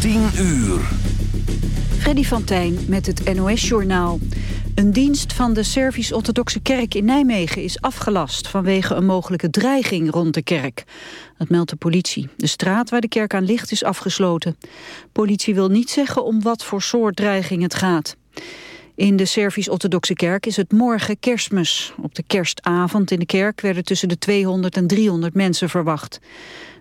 10 uur. Freddy van Tijn met het NOS-journaal. Een dienst van de Servisch-Orthodoxe Kerk in Nijmegen is afgelast... vanwege een mogelijke dreiging rond de kerk. Dat meldt de politie. De straat waar de kerk aan ligt is afgesloten. Politie wil niet zeggen om wat voor soort dreiging het gaat. In de Servisch-Orthodoxe Kerk is het morgen kerstmis. Op de kerstavond in de kerk werden tussen de 200 en 300 mensen verwacht.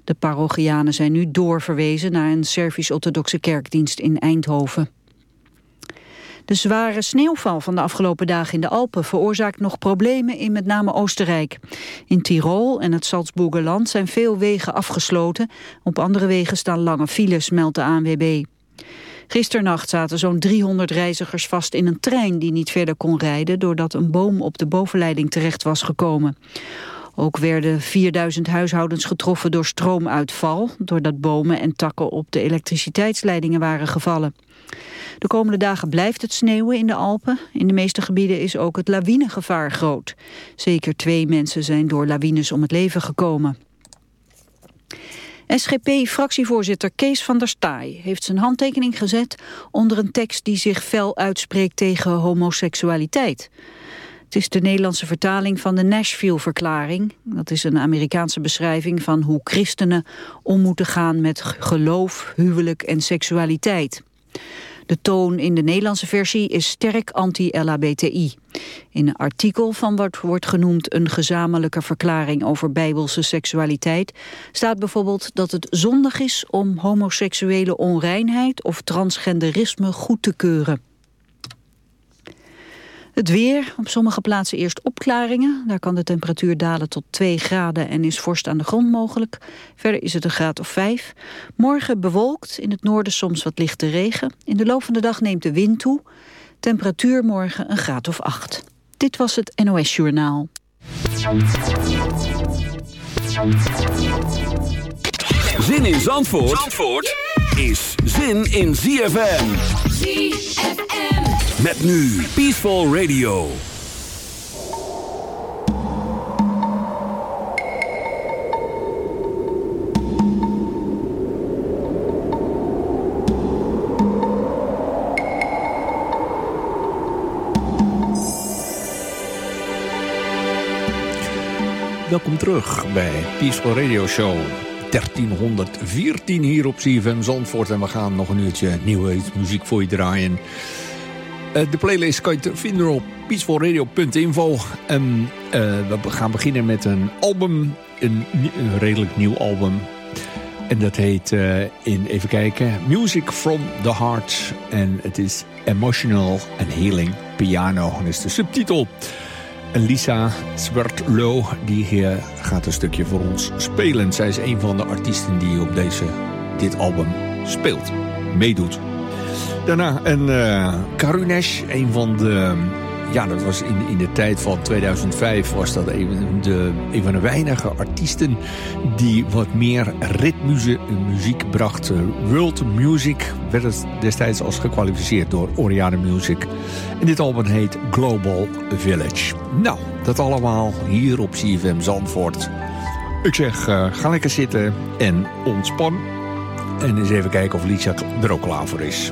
De parochianen zijn nu doorverwezen naar een Servisch-Orthodoxe kerkdienst in Eindhoven. De zware sneeuwval van de afgelopen dagen in de Alpen veroorzaakt nog problemen in met name Oostenrijk. In Tirol en het Salzburgerland zijn veel wegen afgesloten. Op andere wegen staan lange files, meldt de ANWB. Gisternacht zaten zo'n 300 reizigers vast in een trein die niet verder kon rijden doordat een boom op de bovenleiding terecht was gekomen. Ook werden 4000 huishoudens getroffen door stroomuitval... doordat bomen en takken op de elektriciteitsleidingen waren gevallen. De komende dagen blijft het sneeuwen in de Alpen. In de meeste gebieden is ook het lawinegevaar groot. Zeker twee mensen zijn door lawines om het leven gekomen. SGP-fractievoorzitter Kees van der Staaij heeft zijn handtekening gezet onder een tekst die zich fel uitspreekt tegen homoseksualiteit. Het is de Nederlandse vertaling van de Nashville-verklaring. Dat is een Amerikaanse beschrijving van hoe christenen om moeten gaan met geloof, huwelijk en seksualiteit. De toon in de Nederlandse versie is sterk anti-LHBTI. In een artikel van wat wordt genoemd een gezamenlijke verklaring over bijbelse seksualiteit staat bijvoorbeeld dat het zondig is om homoseksuele onreinheid of transgenderisme goed te keuren. Het weer, op sommige plaatsen eerst opklaringen. Daar kan de temperatuur dalen tot 2 graden en is vorst aan de grond mogelijk. Verder is het een graad of 5. Morgen bewolkt, in het noorden soms wat lichte regen. In de loop van de dag neemt de wind toe. Temperatuur morgen een graad of 8. Dit was het NOS Journaal. Zin in Zandvoort, Zandvoort is zin in ZFM. ZFM. Met nu Peaceful Radio. Welkom terug bij Peaceful Radio Show 1314 hier op CFM Zandvoort. En we gaan nog een uurtje nieuwe muziek voor je draaien. Eh, de playlist kan je vinden op peacefulradio.info. En uh, we gaan beginnen met een album, een, een redelijk nieuw album. En dat heet, uh, in, even kijken, Music from the Heart. En het is Emotional and Healing Piano. Dat is de subtitel. En Lisa Zwertlo, die hier gaat een stukje voor ons spelen. Zij is een van de artiesten die op deze, dit album speelt, meedoet. Daarna een uh, Karunesh, een van de... Ja, dat was in, in de tijd van 2005 was dat een, de, van de weinige artiesten... die wat meer ritmuziek muziek bracht. World Music werd het destijds als gekwalificeerd door Oriane Music. En dit album heet Global Village. Nou, dat allemaal hier op CFM Zandvoort. Ik zeg, ga lekker zitten en ontspan. En eens even kijken of Lisa er ook klaar voor is.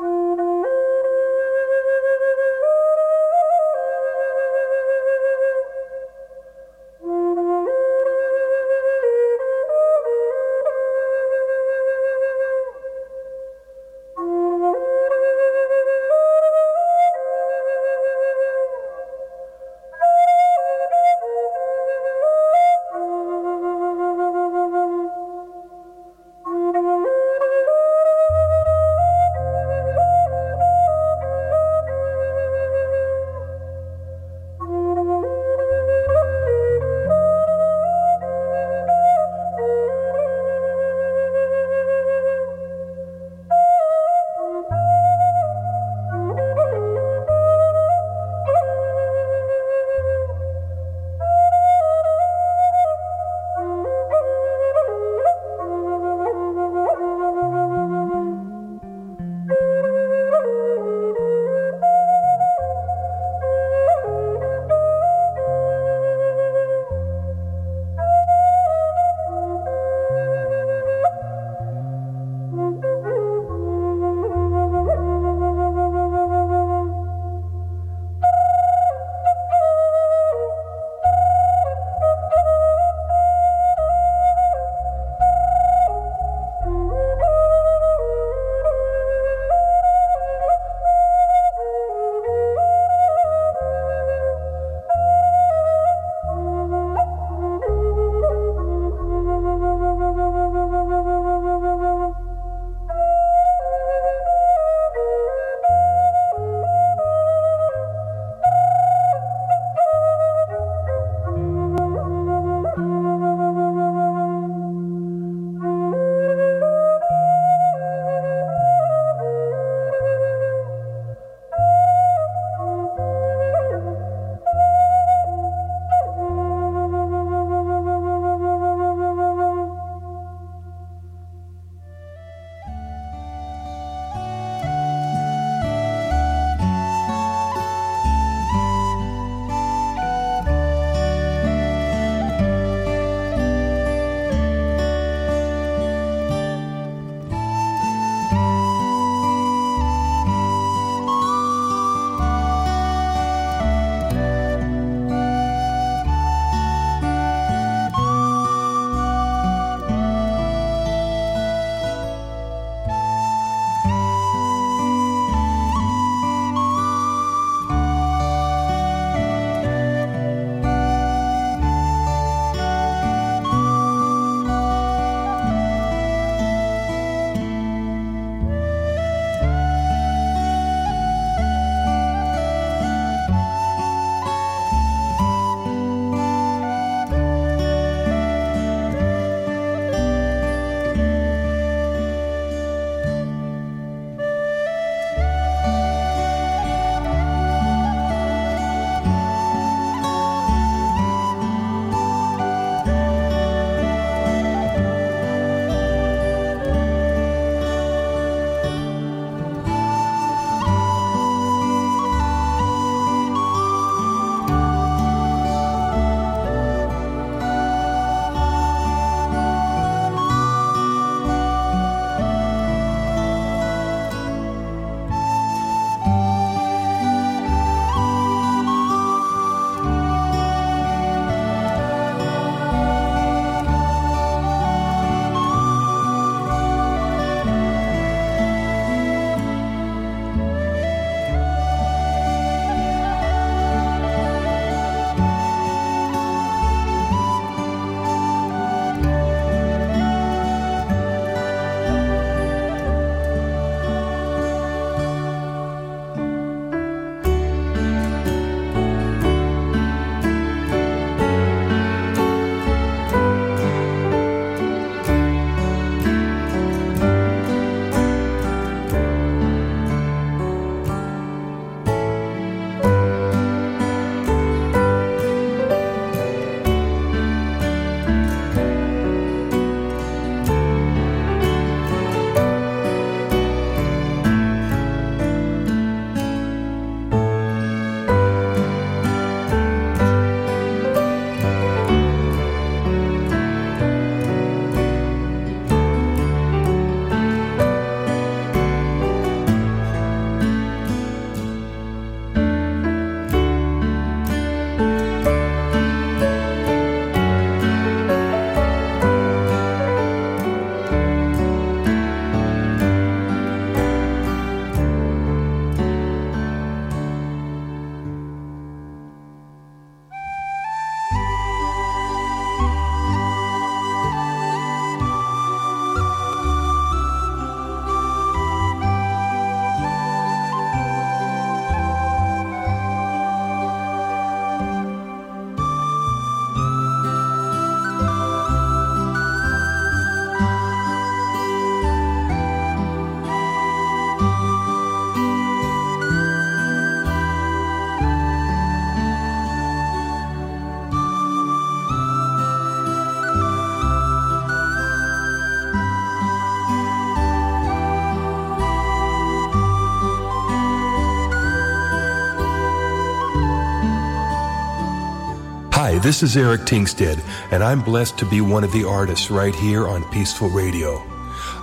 This is Eric Tingstead, and I'm blessed to be one of the artists right here on Peaceful Radio.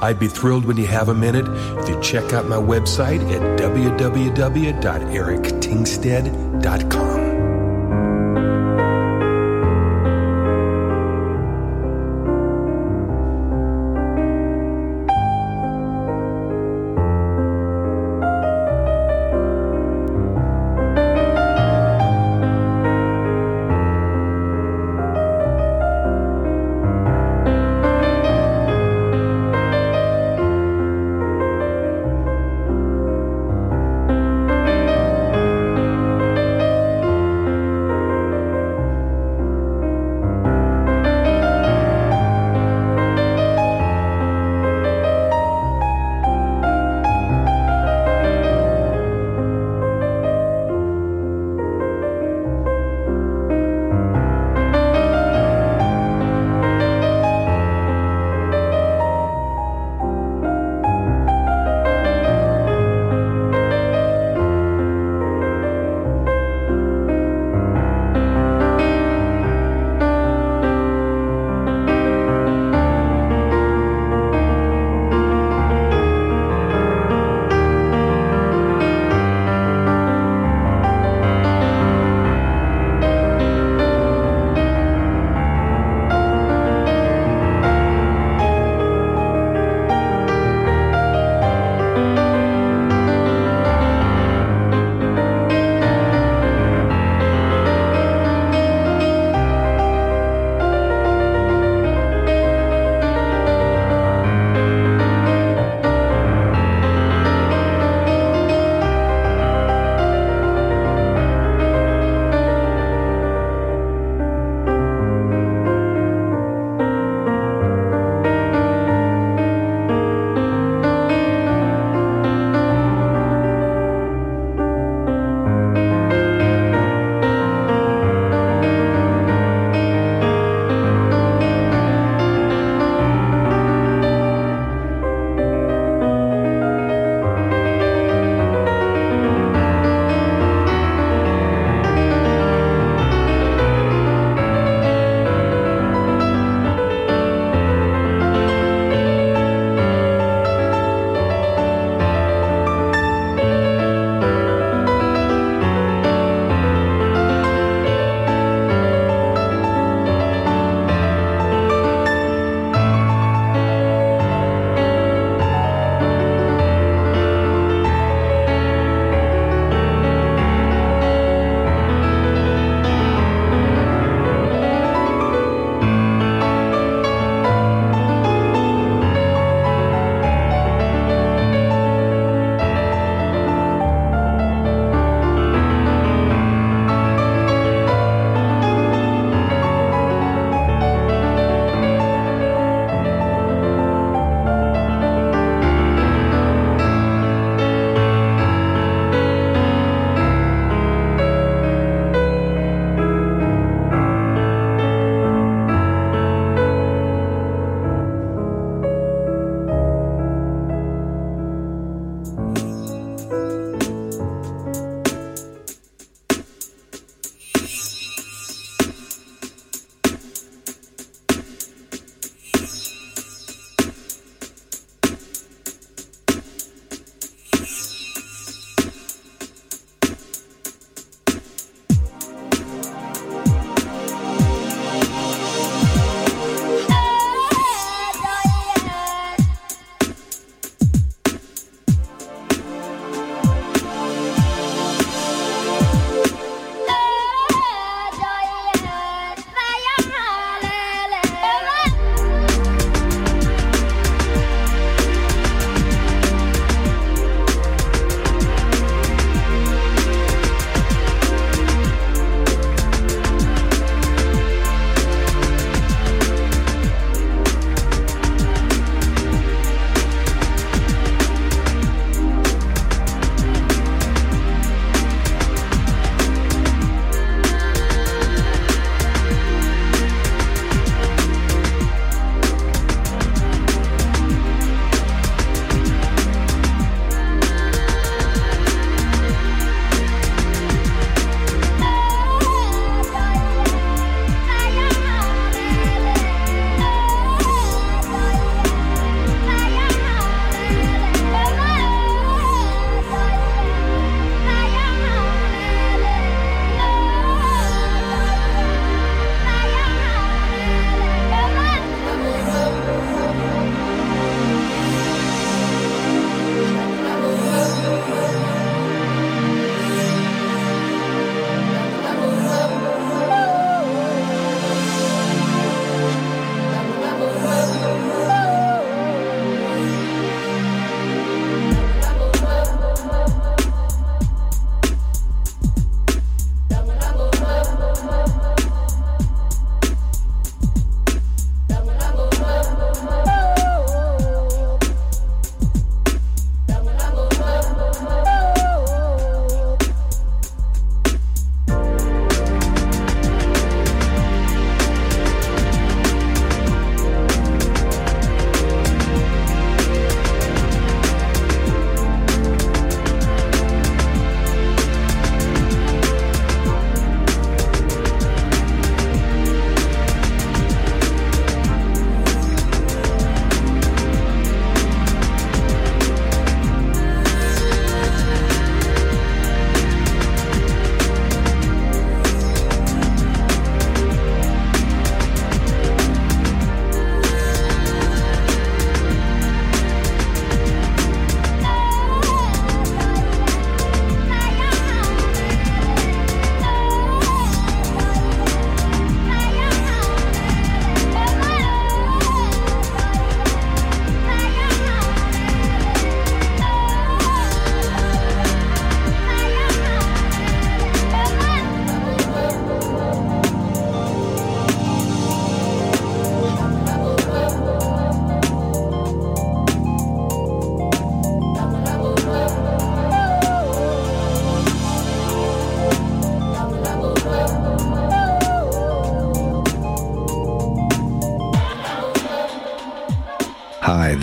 I'd be thrilled when you have a minute if you check out my website at www.erictingstead.com.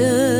winter